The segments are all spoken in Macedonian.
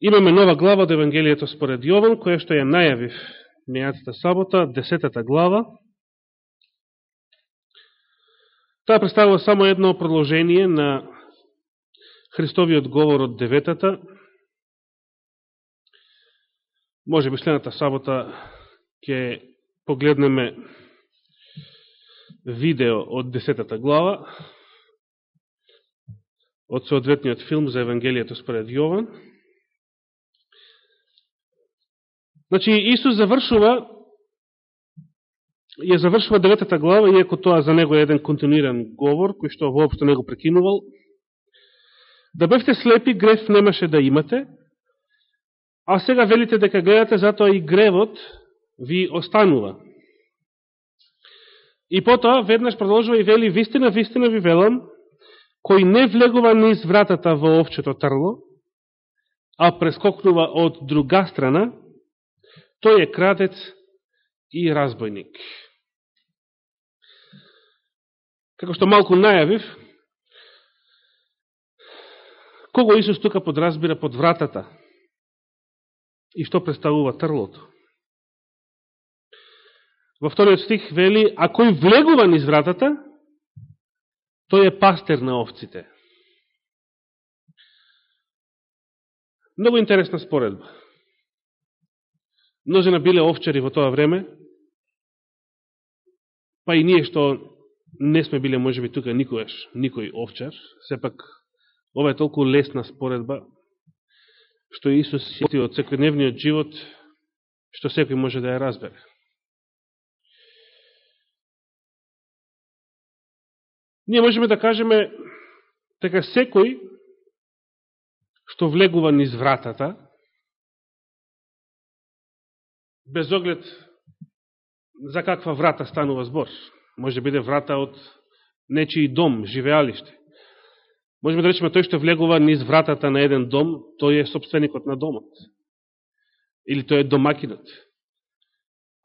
Имаме нова глава од Евангелието според Јован, која што ја најавив мејатата сабота, десетата глава. Таа представува само едно продолжение на Христовиот говор од деветата. Може би следната сабота ќе погледнеме видео од десетата глава од соодветниот филм за Евангелието според Јован. Значи, Исус завршува, ја завршува деветата глава, иако тоа за него е еден континуиран говор, кој што воопшто не го прекинувал. Да бевте слепи, грев немаше да имате, а сега велите дека гледате, затоа и гревот ви останува. И потоа, веднаш продолжува и вели, вистина, вистина ви велам, кој не влегува низ вратата во овчето трло, а прескокнува од друга страна, тој е крадец и разбойник. Како што малку најавив, кого Исус тука подразбира под вратата и што представува трлото? Во вториот стих вели, а кој влегува низ вратата, Тој е пастер на овците. Много интересна споредба. Множина биле овчари во тоа време, па и ние што не сме биле, може би, тука никојаш, никој овчар, сепак ова е толку лесна споредба, што Исус сети од секојдневниот живот, што секој може да ја разбере. Ние можеме да кажеме дека секој што влегува низ вратата, без оглед за каква врата станува збор. Може биде врата од нечи дом, живеалиште. Можеме да речеме тој што влегува низ вратата на еден дом, тој е собственикот на домот. Или тој е домакинот.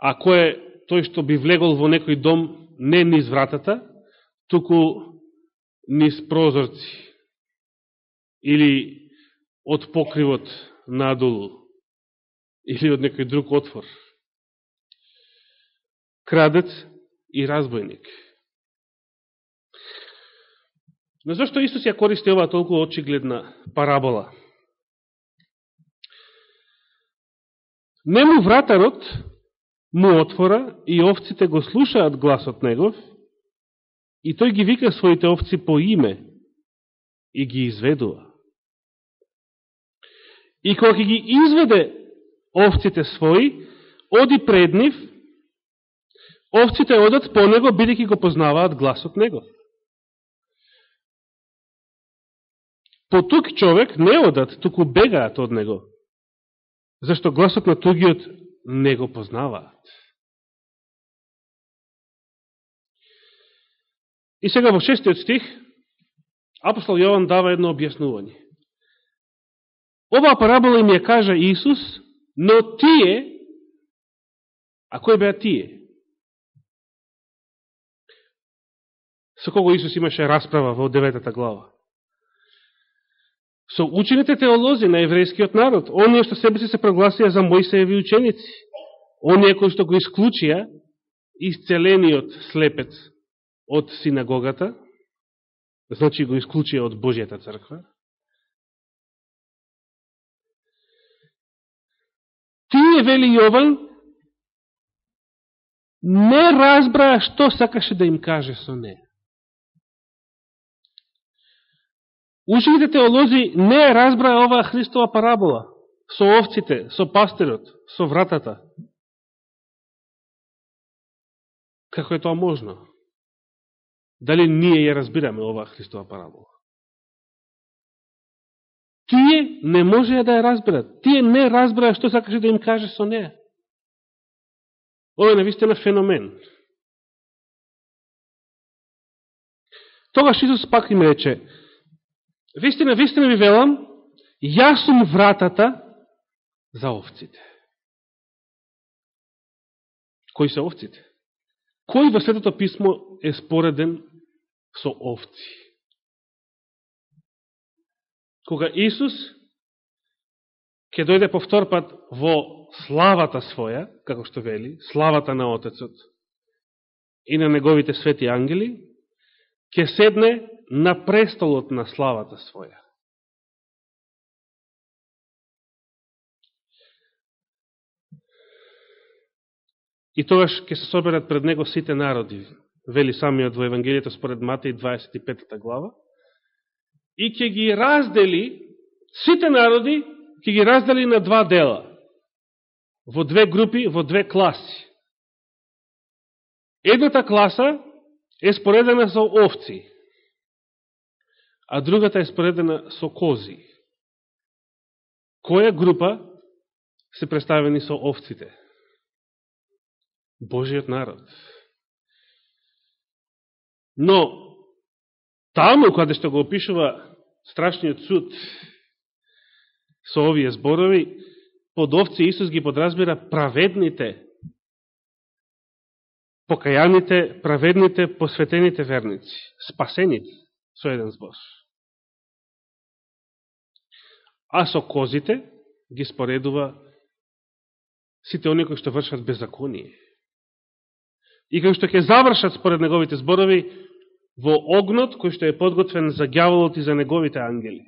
А кој е тој што би влегол во некој дом не низ вратата, туку низ прозорци или од покривот надолу или од некој друг отвор. Крадец и разбойник. Но зашто Исус ја користи оваа толку очигледна парабола? Нему вратарот му отвора и овците го слушаат гласот негов, И тој ги вика своите овци по име и ги изведува. И кога ги изведе овците своји, оди пред нив, овците одат по него, бидеќи го познаваат гласот него. По тук човек не одат, туку бегаат од него, зашто гласот на тугиот не го познаваат. И сега во шестиот стих, апостол Јован дава едно објаснување. Оваа парабола им ја кажа Исус, но тие, а кој беа тие? Со кого Исус имаше расправа во деветата глава? Со учените теолози на еврејскиот народ, оние што себе се прогласија за Моисееви ученици, оние кои што го исклучија исцелениот слепец од синагогата, значи го исклучија од Божијата црква, тие, вели Јован, не разбраа што сакаше да им каже со не. Учените теолози не разбраа оваа Христова парабола со овците, со пастерот, со вратата. Како е тоа можно? Дали ние ја разбираме оваа Христова парабола? Тие не може да ја разберат. Тие не разбраа што сакаше да им каже со неја. Ова е навистина феномен. Тогаш Исус пак им рече, вистина, вистина ви велам, јас сум вратата за овците. Кои се овците? Кој во Светото Писмо е спореден со овци. Кога Исус ќе дојде повтор пат во славата своја, како што вели, славата на Отецот и на неговите свети ангели, ќе седне на престолот на славата своја. И тогаш ќе се соберат пред него сите народи, вели самиот во Евангелието според Матеј 25 глава, и ќе ги раздели, сите народи ќе ги раздели на два дела, во две групи, во две класи. Едната класа е споредена со овци, а другата е споредена со кози. Која група се представени со овците? Божиот народ. Но, таму, каде што го опишува страшниот суд со овие зборови, под овци Исус ги подразбира праведните, покајаните, праведните, посветените верници, спасените со еден збор. А со козите ги споредува сите они кои што вршат беззаконие и кои што ќе завршат според неговите зборови во огнот кој што е подготвен за гјаволот и за неговите ангели.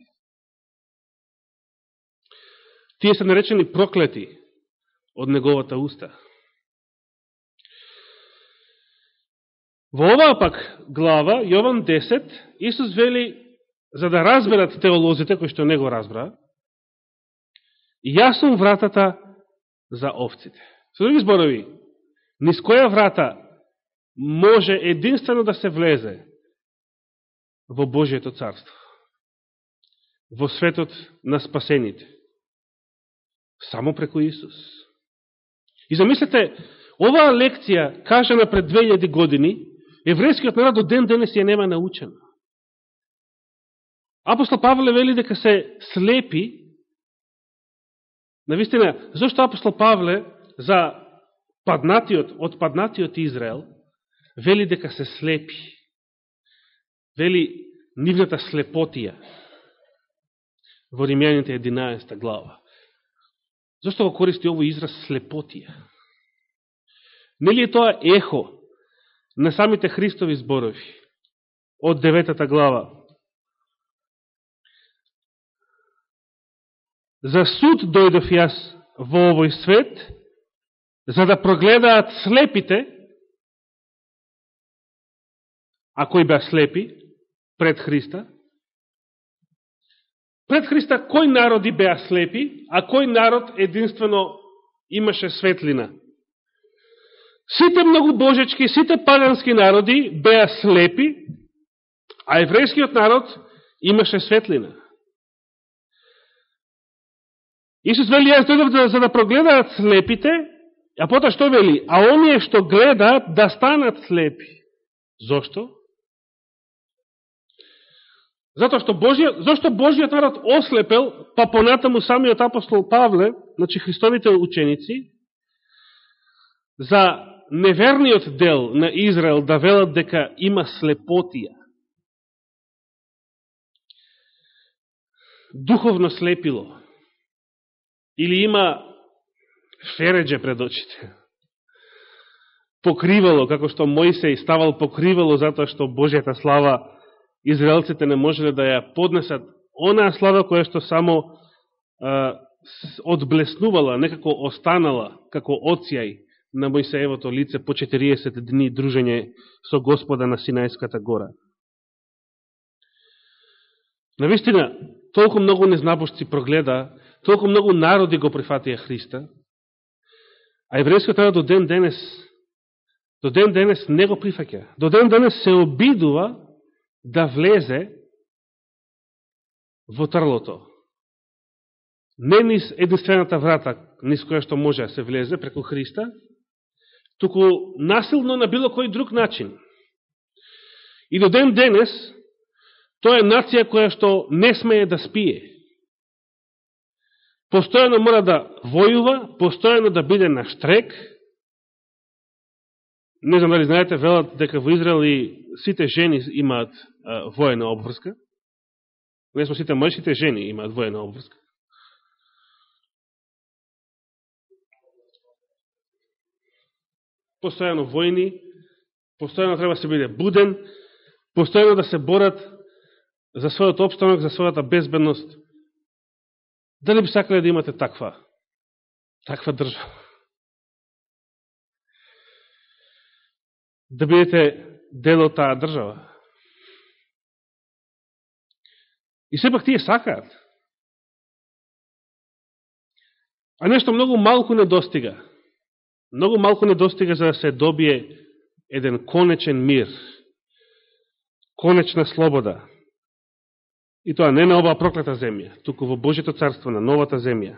Тие се наречени проклети од неговата уста. Во оваа пак глава, Јован 10, Исус вели, за да разберат теолозите, кои што не го разбра, јас сум вратата за овците. Со други зборови, низ која врата може единствено да се влезе во Божието царство, во светот на спасените, само преку Исус. И замислете, оваа лекција, кажана пред 2000 години, еврејскиот народ до ден денес ја нема научена. Апостол Павле вели дека се слепи, навистина, зашто апостол Павле за паднатиот, од паднатиот Израел, вели дека се слепи. Вели нивната слепотија во Римјаните 11 глава. Зошто го користи овој израз слепотија? Нели е тоа ехо на самите Христови зборови од 9 глава? За суд дојдов јас во овој свет, за да прогледаат слепите, а кои беа слепи пред Христа? Пред Христа кој народи беа слепи, а кој народ единствено имаше светлина? Сите многу божечки, сите пагански народи беа слепи, а еврејскиот народ имаше светлина. Исус вели, јас дојдов за да прогледаат слепите, а потоа што вели? А оние што гледаат да станат слепи. Зошто? Затоа што Божија, зашто Божиот народ ослепел, па понатаму самиот апостол Павле, значи Христовите ученици, за неверниот дел на Израел да велат дека има слепотија. Духовно слепило. Или има фередже пред очите. Покривало, како што Моисеј ставал покривало затоа што Божијата слава израелците не можеле да ја поднесат онаа слава која што само а, одблеснувала, некако останала како оцјај на Мојсеевото лице по 40 дни дружење со Господа на Синајската гора. Навистина, толку многу незнабошци прогледа, толку многу народи го прифатија Христа, а еврејскиот народ до ден денес до ден денес не го прифаќа. До ден денес се обидува да влезе во трлото. Не низ единствената врата, низ која што може да се влезе преку Христа, туку насилно на било кој друг начин. И до ден денес, тоа е нација која што не смее да спие. Постојано мора да војува, постојано да биде на штрек, Не знам дали знаете, велат дека во Израел и сите жени имаат воена обврска. Не сме сите мъжите жени имаат воена обврска. Постојано војни, постојано треба да се биде буден, постојано да се борат за својот обстанок, за својата безбедност. Дали би сакале да имате таква, таква држава? Да бидете дел од таа држава? И сепак тие сакаат. А нешто многу малку не достига. Многу малку не достига за да се добие еден конечен мир, конечна слобода. И тоа не на оваа проклета земја, туку во Божито царство, на новата земја,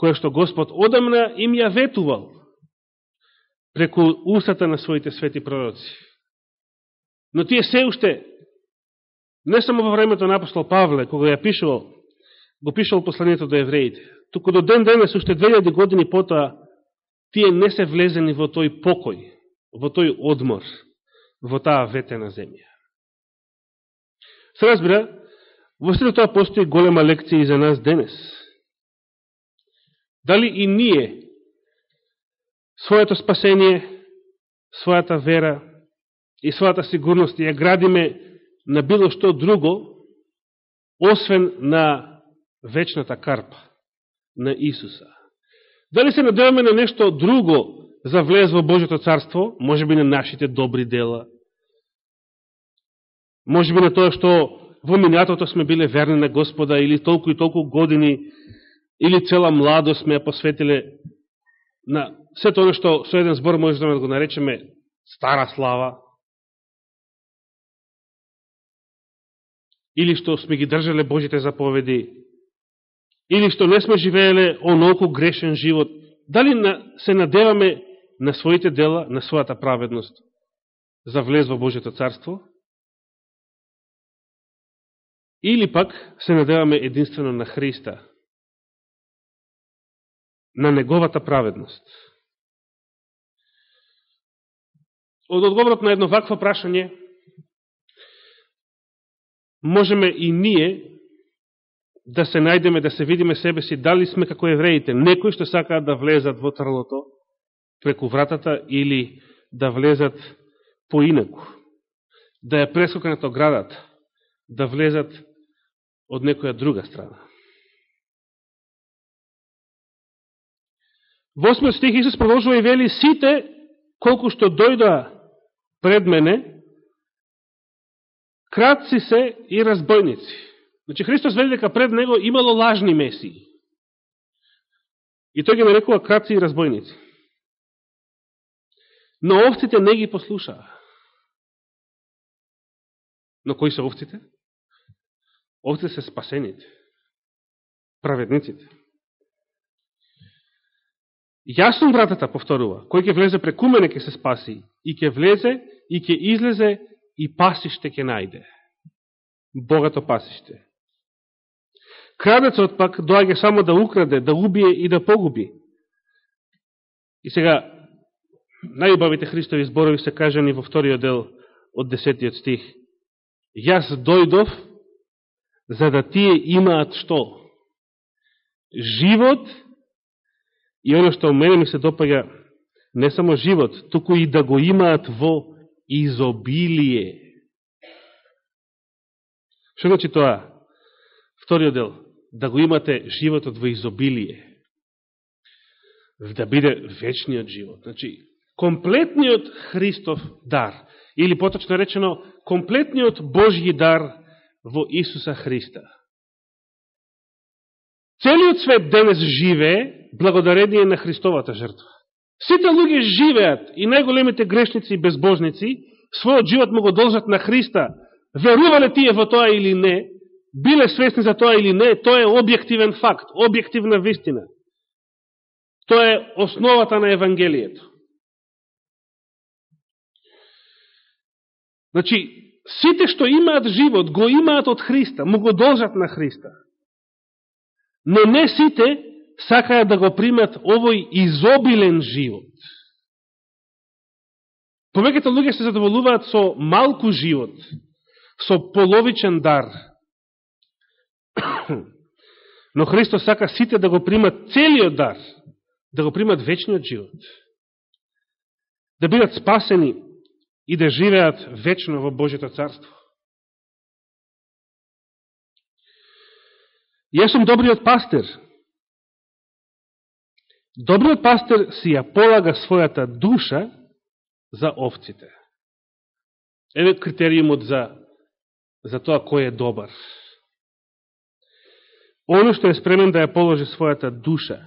која што Господ одамна им ја ветувал преку устата на своите свети пророци. Но тие се уште, не само во времето на апостол Павле, кога ја пишувал, го пишувал посланието до евреите, туку до ден денес, уште 2000 години потоа, тие не се влезени во тој покој, во тој одмор, во таа ветена земја. Се разбира, во среда тоа постои голема лекција и за нас денес. Дали и ние своето спасение, својата вера и својата сигурност ја градиме на било што друго, освен на вечната карпа на Исуса. Дали се надеваме на нешто друго за влез во Божето царство, може би на нашите добри дела, може би на тоа што во минатото сме биле верни на Господа или толку и толку години или цела младост сме ја посветиле на се тоа што со еден збор можеме да го наречеме стара слава, или што сме ги држале Божите заповеди, или што не сме живееле онолку грешен живот, дали се надеваме на своите дела, на својата праведност за влез во Божето царство? Или пак се надеваме единствено на Христа, на Неговата праведност? Од одговорот на едно вакво прашање, можеме и ние да се најдеме, да се видиме себе си, дали сме како евреите, некои што сакаат да влезат во трлото преку вратата или да влезат поинаку, да ја прескокнат оградата, да влезат од некоја друга страна. Во осмиот стих Исус продолжува и вели, сите, колку што дојда пред мене, кратци се и разбойници. Значи, Христос вели дека пред него имало лажни месии. И тој ги нарекува кратци и разбойници. Но овците не ги послушаа. Но кои се овците? Овците се спасените. Праведниците. Јас сум вратата, повторува. Кој ќе влезе преку мене ќе се спаси. И ќе влезе, и ќе излезе, и пасиште ќе најде. Богато пасиште. Крадецот пак доаѓа само да украде, да убие и да погуби. И сега, најубавите Христови зборови се кажани во вториот дел од десетиот стих. Јас дојдов за да тие имаат што? Живот и оно што у мене ми се допаѓа не само живот, туку и да го имаат во изобилие. Што значи тоа? Вториот дел. Да го имате животот во изобилие. Да биде вечниот живот. Значи, комплетниот Христов дар. Или поточно речено, комплетниот Божји дар во Исуса Христа. Целиот свет денес живее благодарение на Христовата жртва. Сите луѓе живеат и најголемите грешници и безбожници својот живот му го должат на Христа. Верувале тие во тоа или не, биле свесни за тоа или не, тоа е објективен факт, објективна вистина. Тоа е основата на Евангелието. Значи, сите што имаат живот, го имаат од Христа, му го должат на Христа. Но не сите сакаат да го примат овој изобилен живот. Повеќето луѓе се задоволуваат со малку живот, со половичен дар. Но Христос сака сите да го примат целиот дар, да го примат вечниот живот. да бидат спасени и да живеат вечно во Божето царство. Јас сум добриот пастир. Добриот пастир си ја полага својата душа за овците. Еве критериумот за, за тоа кој е добар. Оно што е спремен да ја положи својата душа.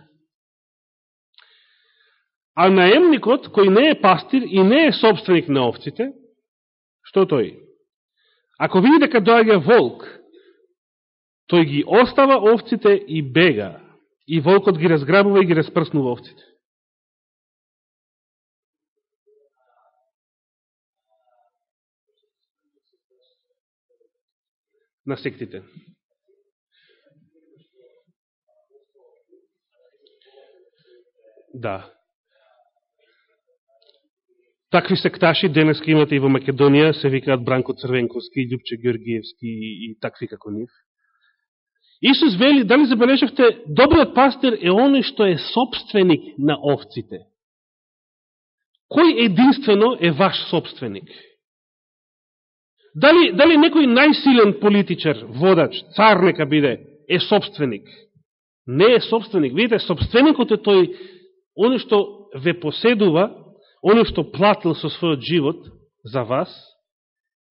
А наемникот, кој не е пастир и не е собственик на овците, што тој? Ако види дека доаѓа волк, тој ги остава овците и бега. И волкот ги разграбува и ги распрснува овците. На сектите. Да. Такви секташи денеска имате и во Македонија, се викаат Бранко Црвенковски, Лјупче Георгиевски и, и такви како нив. Исус вели, дали забележавте, добриот пастир е оној што е собственик на овците. Кој единствено е ваш собственик? Дали, дали некој најсилен политичар, водач, цар нека биде, е собственик? Не е собственик. Видите, собственикот е тој, оној што ве поседува, оној што платил со својот живот за вас,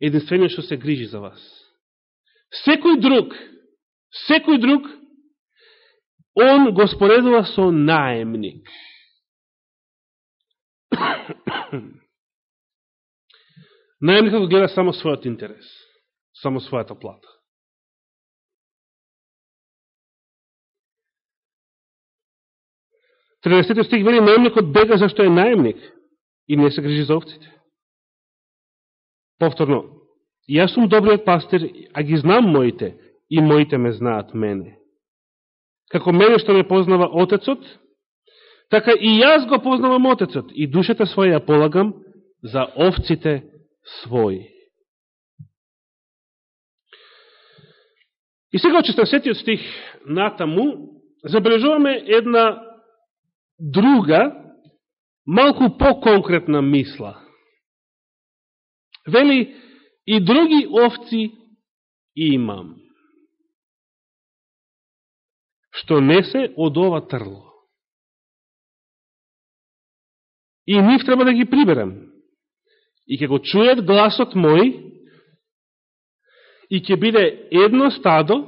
единствено што се грижи за вас. Секој друг, Секој друг, он го споредува со наемник. Наемникот го гледа само својот интерес, само својата плата. Тринестетиот стих вели, наемникот бега зашто е наемник и не се грижи за овците. Повторно, јас сум добриот пастир, а ги знам моите, и моите ме знаат мене. Како мене што ме познава Отецот, така и јас го познавам Отецот и душата своја ја полагам за овците своји. И сега од 16 стих натаму забележуваме една друга, малку по-конкретна мисла. Вели, и други овци имам што не се од ова трло. И нив треба да ги приберам. И ќе го чујат гласот мој, и ќе биде едно стадо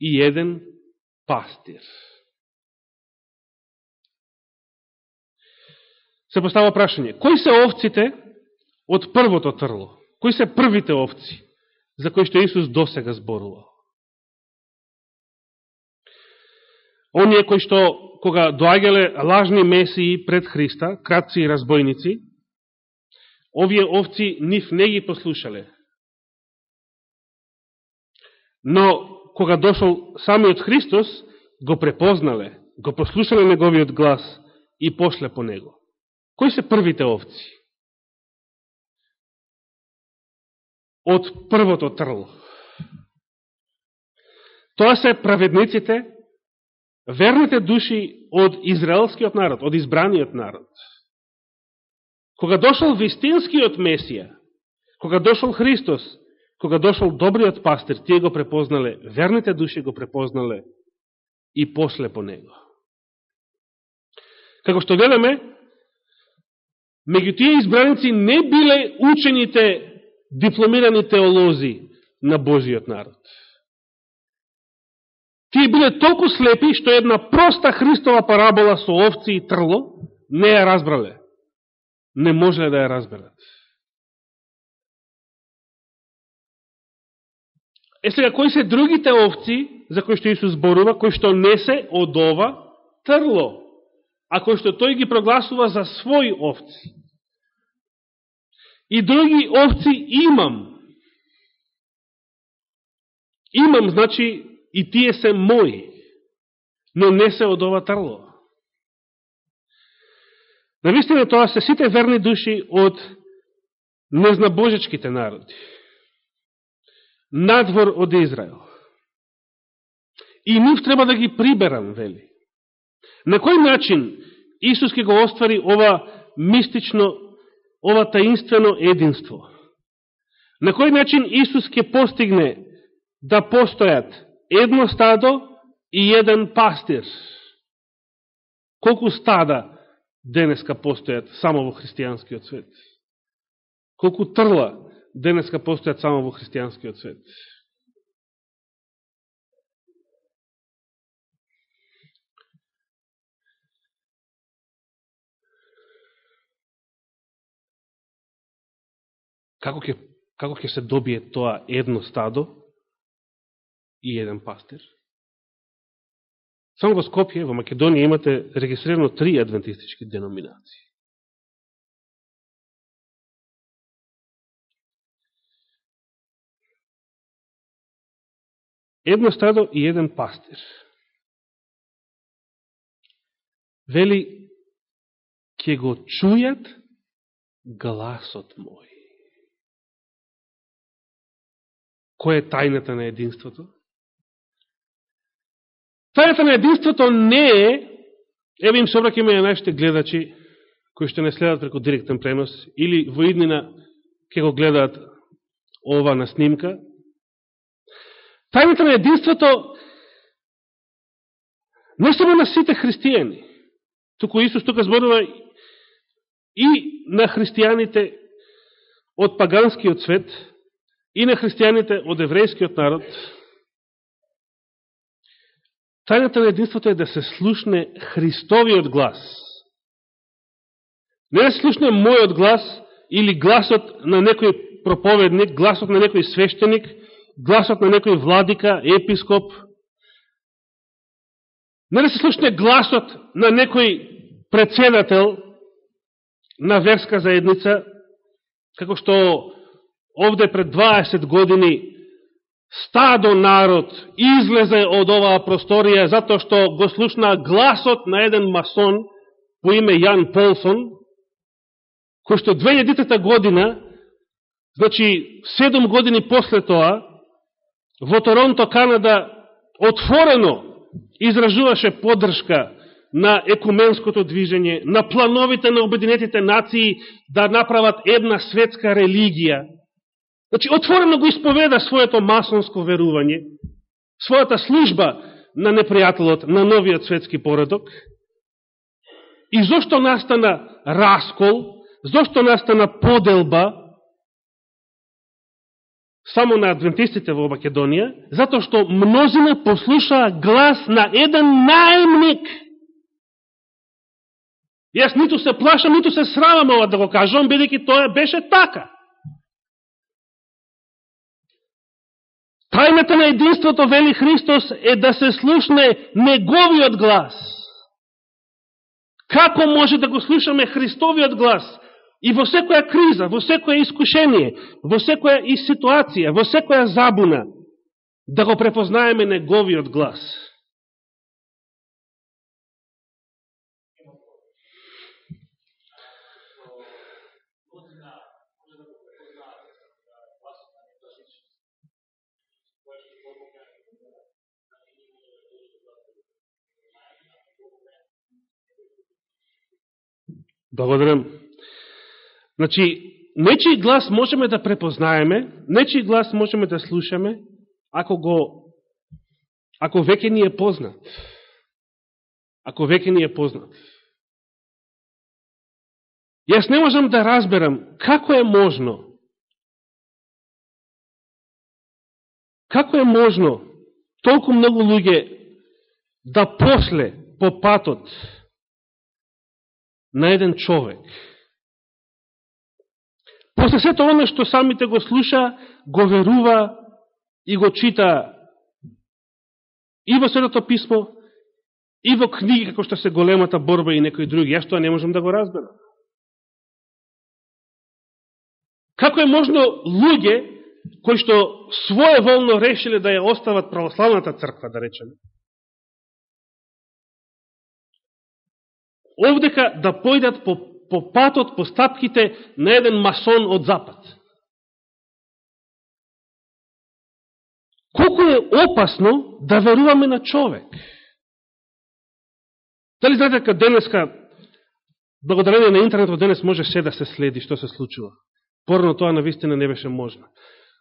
и еден пастир. Се постава прашање, кои се овците од првото трло? Кои се првите овци за кои што Исус досега зборувал? Оние кои што, кога доаѓале лажни месии пред Христа, кратци и разбойници, овие овци нив не ги послушале. Но, кога дошол самиот Христос, го препознале, го послушале неговиот глас и пошле по него. Кои се првите овци? Од првото трло. Тоа се праведниците, верните души од израелскиот народ, од избраниот народ. Кога дошол вистинскиот Месија, кога дошол Христос, кога дошол добриот пастир, тие го препознале, верните души го препознале и после по него. Како што гледаме, меѓу тие избраници не биле учените дипломирани теолози на Божиот народ. Тие биле толку слепи, што една проста Христова парабола со овци и трло не ја разбрале. Не можеле да ја разберат. Е сега, кои се другите овци за кои што Исус зборува, кои што не се од ова трло, а кои што тој ги прогласува за своји овци? И други овци имам. Имам, значи, и тие се мои, но не се од ова трло. Навистина тоа се сите верни души од незнабожечките народи, надвор од Израел. И нив треба да ги приберам, вели. На кој начин Исус ке го оствари ова мистично, ова таинствено единство. На кој начин Исус ќе постигне да постојат едно стадо и еден пастир? Колку стада денеска постојат само во христијанскиот свет? Колку трла денеска постојат само во христијанскиот свет? Како ќе, како ќе се добие тоа едно стадо и еден пастир? Само во Скопје, во Македонија, имате регистрирано три адвентистички деноминации. Едно стадо и еден пастир. Вели, ќе го чујат гласот мој. Кој е тајната на единството? Тајната на единството не е, еве им се обракаме на нашите гледачи, кои што не следат преку директен пренос, или во иднина ке го гледаат ова на снимка. Тајната на единството не само на сите христијани, туку Исус тука зборува и на христијаните од паганскиот свет, и на христијаните од еврејскиот народ, тајната на единството е да се слушне Христовиот глас. Не да се слушне мојот глас или гласот на некој проповедник, гласот на некој свештеник, гласот на некој владика, епископ. Не да се слушне гласот на некој председател на верска заедница, како што овде пред 20 години стадо народ излезе од оваа просторија затоа што го слушна гласот на еден масон по име Јан Полсон, кој што 2000 година, значи 7 години после тоа, во Торонто, Канада, отворено изражуваше поддршка на екуменското движење, на плановите на Обединетите нации да направат една светска религија, Значи, отворено го исповеда своето масонско верување, својата служба на непријателот на новиот светски поредок. И зошто настана раскол, зошто настана поделба само на адвентистите во Македонија, затоа што мнозина послушаа глас на еден наемник. Јас ниту се плашам, ниту се срамам ова да го кажам, бидејќи тоа беше така. Тајната на единството, вели Христос, е да се слушне неговиот глас. Како може да го слушаме Христовиот глас? И во секоја криза, во секоја искушение, во секоја и ситуација, во секоја забуна, да го препознаеме неговиот глас. Благодарам. Значи, нечи глас можеме да препознаеме, нечи глас можеме да слушаме, ако го ако веќе ни е познат. Ако веќе ни е познат. Јас не можам да разберам како е можно како е можно толку многу луѓе да после по патот на еден човек. После сето оно што самите го слуша, го верува и го чита и во Светото писмо, и во книги, како што се големата борба и некои други. Јас тоа не можам да го разберам. Како е можно луѓе, кои што своеволно решиле да ја остават православната црква, да речеме, овдека да појдат по, по патот, по стапките на еден масон од запад. Колко е опасно да веруваме на човек? Дали знаете дека денеска благодарение на интернетот денес може се да се следи што се случува. Порно тоа на вистина не беше можно.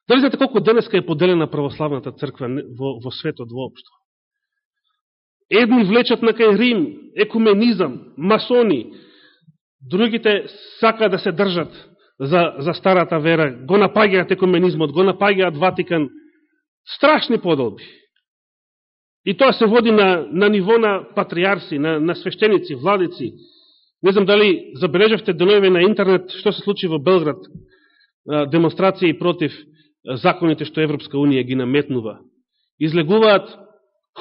Дали знаете колку денеска е поделена православната црква во, во светот воопшто? Едни влечат на кај Рим, екуменизам, масони, другите сака да се држат за, за старата вера, го напаѓаат екуменизмот, го напаѓаат Ватикан, страшни подолби. И тоа се води на, на ниво на патриарси, на, на свештеници, владици. Не знам дали забележавте денови на интернет што се случи во Белград, демонстрации против законите што Европска Унија ги наметнува. Излегуваат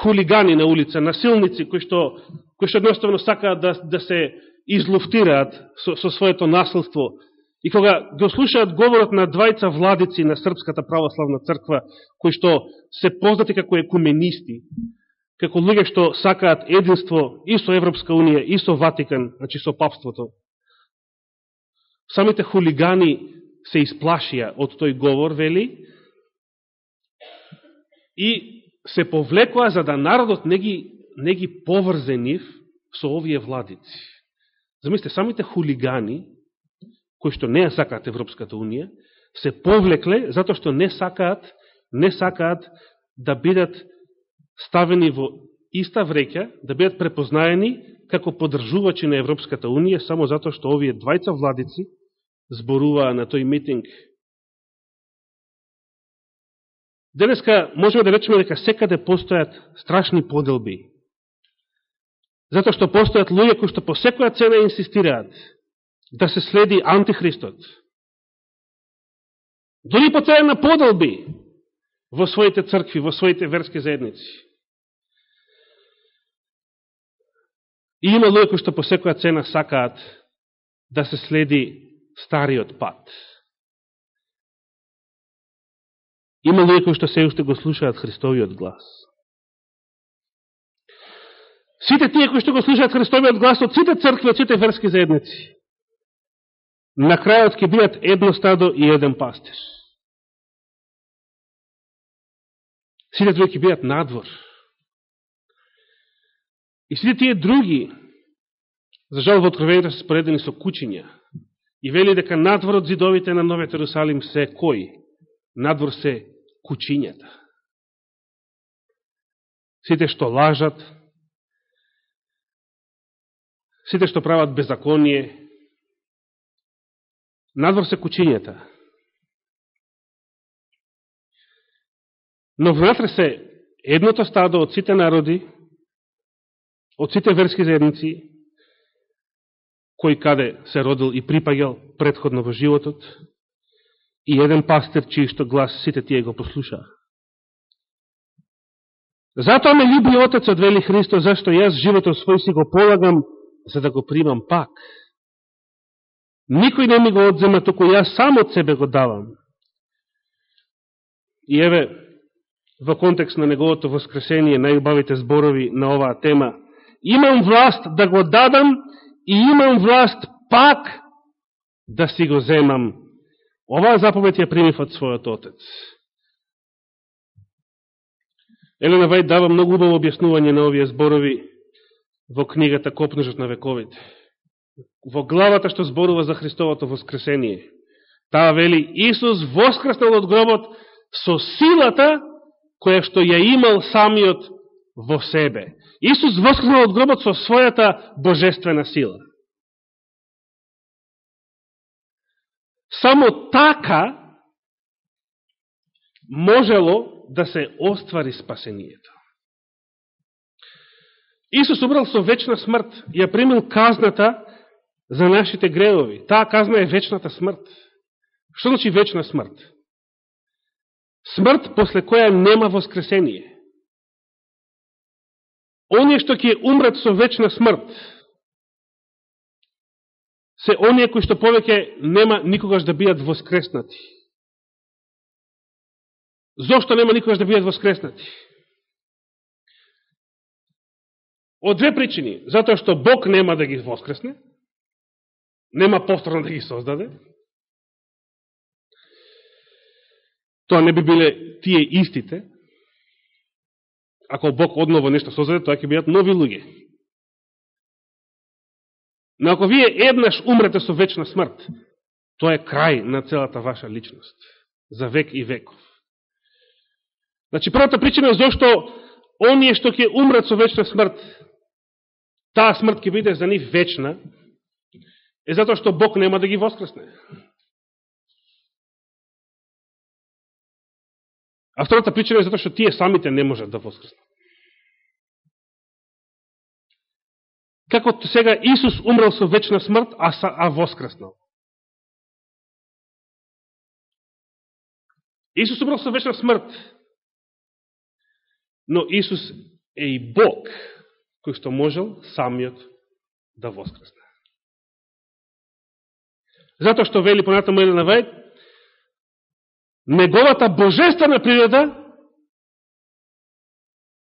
хулигани на улица, насилници кои што, кои што едноставно сакаат да, да се излуфтираат со, со своето насилство. И кога го слушаат говорот на двајца владици на Српската православна црква, кои што се познати како екуменисти, како луѓе што сакаат единство и со Европска Унија, и со Ватикан, значи со папството, самите хулигани се исплашија од тој говор, вели, и се повлекоа за да народот не ги, не ги поврзе нив со овие владици. Замислите, самите хулигани, кои што не сакаат Европската Унија, се повлекле затоа што не сакаат, не сакаат да бидат ставени во иста вреќа, да бидат препознаени како подржувачи на Европската Унија, само затоа што овие двајца владици зборуваа на тој митинг. Денеска можеме да речеме дека секаде постојат страшни поделби. Затоа што постојат луѓе кои што по секоја цена инсистираат да се следи антихристот. Дори по цена на поделби во своите цркви, во своите верски заедници. И има луѓе кои што по секоја цена сакаат да се следи стариот пат. Има луѓе кои што се уште го слушаат Христовиот глас. Сите тие кои што го слушаат Христовиот глас од сите цркви, од сите верски заедници, на крајот ќе бидат едно стадо и еден пастир. Сите други ќе бидат надвор. И сите тие други, за жал во откровението се споредени со кучиња, И вели дека надвор од зидовите на Новиот Ерусалим се кој? Надвор се кучињата. Сите што лажат, сите што прават беззаконие, надвор се кучињата. Но внатре се едното стадо од сите народи, од сите верски заедници, кој каде се родил и припагал предходно во животот, и еден пастир, чиј што глас сите тие го послушаа. Затоа ме люби Отецот, вели Христо, зашто јас животот свој си го полагам, за да го примам пак. Никој не ми го одзема, току јас сам од себе го давам. И еве, во контекст на неговото воскресение, најубавите зборови на оваа тема, имам власт да го дадам и имам власт пак да си го земам. Оваа заповед ја примив од својот отец. Елена Вајд дава многу убаво објаснување на овие зборови во книгата Копнежот на вековите. Во главата што зборува за Христовото воскресение. Таа вели, Исус воскреснал од гробот со силата која што ја имал самиот во себе. Исус воскреснал од гробот со својата божествена сила. Само така можело да се оствари спасението. Исус умрал со вечна смрт, ја примил казната за нашите гревови. Таа казна е вечната смрт. Што значи вечна смрт? Смрт после која нема воскресение оние што ќе умрат со вечна смрт, се оние кои што повеќе нема никогаш да бидат воскреснати. Зошто нема никогаш да бидат воскреснати? Од две причини. Затоа што Бог нема да ги воскресне, нема повторно да ги создаде. Тоа не би биле тие истите, ако Бог одново нешто создаде, тоа ќе бидат нови луѓе. Но ако вие еднаш умрете со вечна смрт, тоа е крај на целата ваша личност. За век и веков. Значи, првата причина е зашто оние што ќе умрат со вечна смрт, таа смрт ќе биде за нив вечна, е затоа што Бог нема да ги воскресне. А втората причина е затоа што тие самите не можат да воскреснат. Како сега Исус умрел со вечна смрт, а, са, а воскреснал. Исус умрел со вечна смрт, но Исус е и Бог, кој што можел самиот да воскресне. Затоа што вели понатаму еден вајд, неговата божествена природа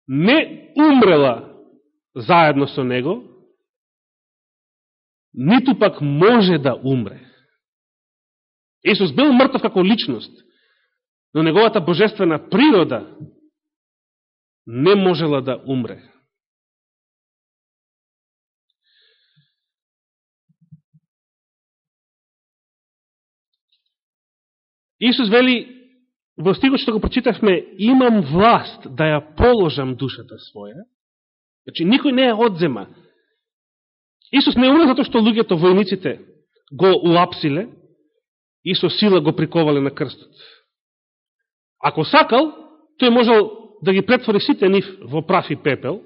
не умрела заедно со него, ниту пак може да умре. Исус бил мртв како личност, но неговата божествена природа не можела да умре. Исус вели во стигот што го прочитавме, имам власт да ја положам душата своја. Значи, никој не ја одзема. Исус не умре затоа што луѓето, војниците, го уапсиле и со сила го приковале на крстот. Ако сакал, тој можел да ги претвори сите нив во прав и пепел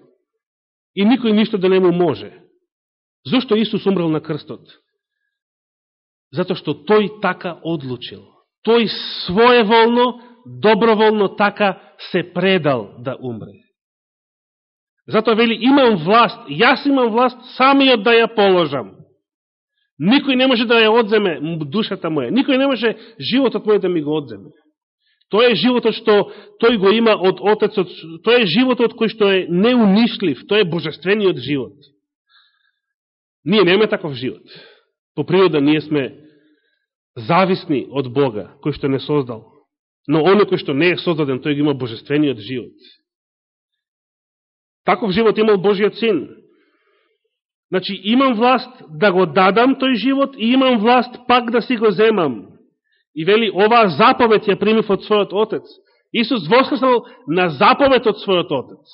и никој ништо да не му може. Зошто Исус умрел на крстот? Затоа што тој така одлучил. Тој своеволно, доброволно така се предал да умре. Затоа вели, имам власт, јас имам власт самиот да ја положам. Никој не може да ја одземе душата моја. Никој не може животот мој да ми го одземе. Тоа е животот што тој го има од Отецот. Тоа е животот кој што е неунишлив. Тоа е божествениот живот. Ние немаме таков живот. По природа ние сме зависни од Бога, кој што не создал. Но оно кој што не е создаден, тој го има божествениот живот. Таков живот имал Божиот син. Значи, имам власт да го дадам тој живот и имам власт пак да си го земам. И вели, оваа заповед ја примив од својот отец. Исус воскреснал на заповед од својот отец.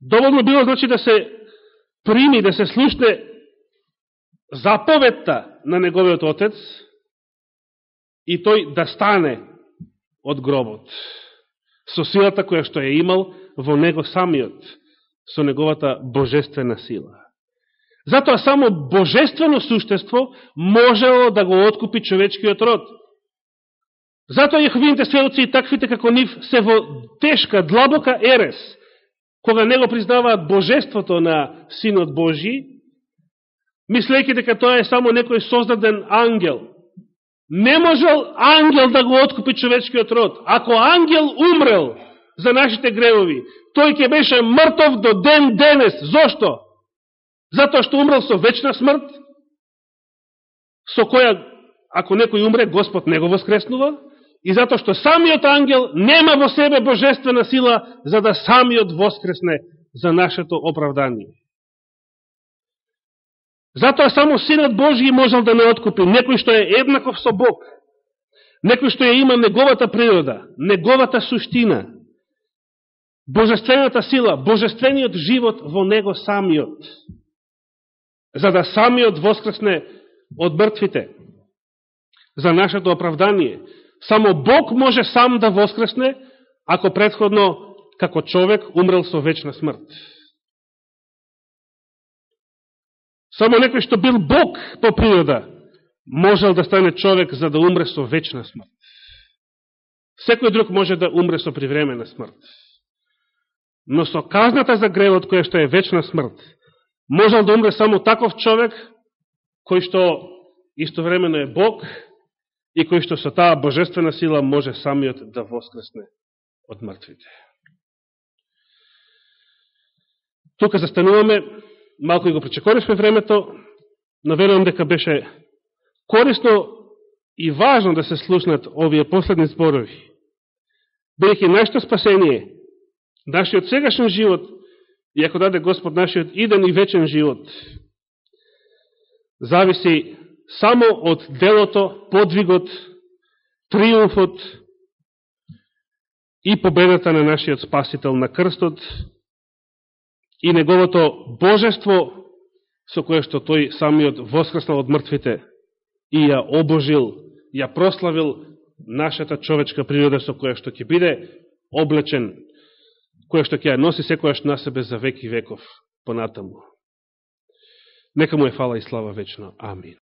Доволно било, значи, да се прими, да се слушне заповедта на неговиот отец и тој да стане од гробот со силата која што ја имал во него самиот, со неговата божествена сила. Затоа само божествено суштество можело да го откупи човечкиот род. Затоа јаховините сведоци и таквите како нив се во тешка, длабока ерес, кога не го признаваат божеството на Синот Божи, мислејќи дека тоа е само некој создаден ангел, Не можел ангел да го откупи човечкиот род. Ако ангел умрел за нашите гревови, тој ќе беше мртов до ден денес. Зошто? Затоа што умрел со вечна смрт, со која, ако некој умре, Господ не го воскреснува, и затоа што самиот ангел нема во себе божествена сила, за да самиот воскресне за нашето оправдание. Затоа само Синот Божи можел да не откупи. Некој што е еднаков со Бог, некој што ја има неговата природа, неговата суштина, божествената сила, божествениот живот во него самиот, за да самиот воскресне од мртвите, за нашето оправдание. Само Бог може сам да воскресне, ако предходно, како човек, умрел со вечна смрт. Само некој што бил Бог по природа, можел да стане човек за да умре со вечна смрт. Секој друг може да умре со привремена смрт. Но со казната за гревот, која што е вечна смрт, можел да умре само таков човек, кој што истовремено е Бог и кој што со таа божествена сила може самиот да воскресне од мртвите. Тука застануваме малко и го пречекоришме времето, наверувам дека беше корисно и важно да се слушнат овие последни зборови. Бидеќи нашето спасение, нашиот сегашен живот и ако даде Господ нашиот иден и вечен живот, зависи само од делото, подвигот, триумфот и победата на нашиот Спасител на крстот и неговото божество со кое што тој самиот воскреснал од мртвите и ја обожил, ја прославил нашата човечка природа со која што ќе биде облечен, која што ќе ја носи секојаш на себе за веки веков понатаму. Нека му е фала и слава вечно. Амин.